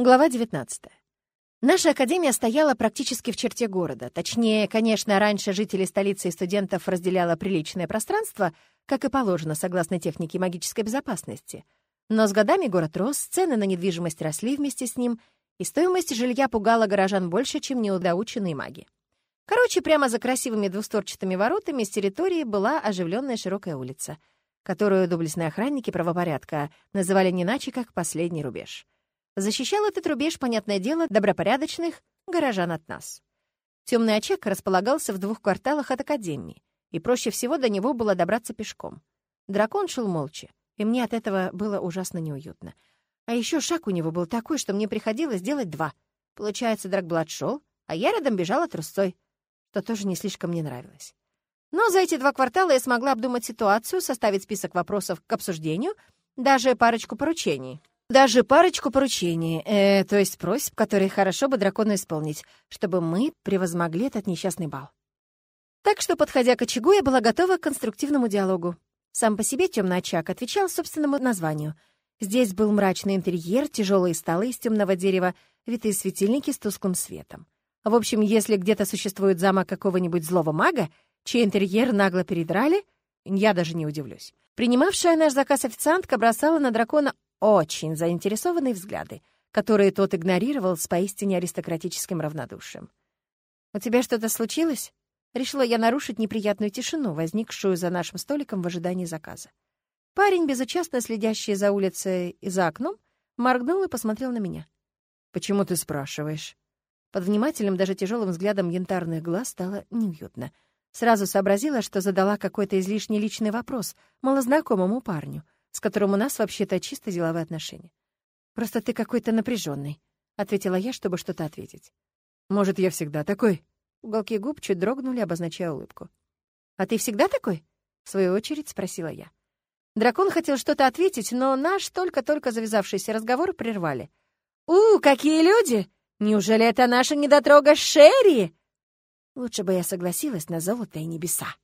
Глава 19. Наша академия стояла практически в черте города. Точнее, конечно, раньше жители столицы и студентов разделяло приличное пространство, как и положено, согласно технике магической безопасности. Но с годами город рос, цены на недвижимость росли вместе с ним, и стоимость жилья пугала горожан больше, чем неудоученные маги. Короче, прямо за красивыми двусторчатыми воротами с территории была оживленная широкая улица, которую доблестные охранники правопорядка называли не иначе, как «последний рубеж». Защищал этот рубеж, понятное дело, добропорядочных горожан от нас. Темный очаг располагался в двух кварталах от Академии, и проще всего до него было добраться пешком. Дракон шел молча, и мне от этого было ужасно неуютно. А еще шаг у него был такой, что мне приходилось делать два. Получается, Дракблад шел, а я рядом бежала трусцой, что тоже не слишком мне нравилось. Но за эти два квартала я смогла обдумать ситуацию, составить список вопросов к обсуждению, даже парочку поручений. Даже парочку поручений, э, то есть просьб, которые хорошо бы дракону исполнить, чтобы мы превозмогли этот несчастный бал. Так что, подходя к очагу, я была готова к конструктивному диалогу. Сам по себе темный очаг отвечал собственному названию. Здесь был мрачный интерьер, тяжелые столы из темного дерева, витые светильники с тусклым светом. В общем, если где-то существует замок какого-нибудь злого мага, чей интерьер нагло передрали, я даже не удивлюсь. Принимавшая наш заказ официантка бросала на дракона очень заинтересованные взгляды, которые тот игнорировал с поистине аристократическим равнодушием. «У тебя что-то случилось?» Решила я нарушить неприятную тишину, возникшую за нашим столиком в ожидании заказа. Парень, безучастно следящий за улицей и за окном, моргнул и посмотрел на меня. «Почему ты спрашиваешь?» Под внимательным, даже тяжелым взглядом янтарных глаз стало неуютно. Сразу сообразила, что задала какой-то излишне личный вопрос малознакомому парню — с которым у нас вообще-то чисто деловые отношения. Просто ты какой-то напряженный, ответила я, чтобы что-то ответить. Может, я всегда такой? Уголки губ чуть дрогнули, обозначая улыбку. А ты всегда такой? В свою очередь спросила я. Дракон хотел что-то ответить, но наш только-только завязавшийся разговор прервали. «У, какие люди! Неужели это наша недотрога Шерри?» Лучше бы я согласилась на золото и небеса.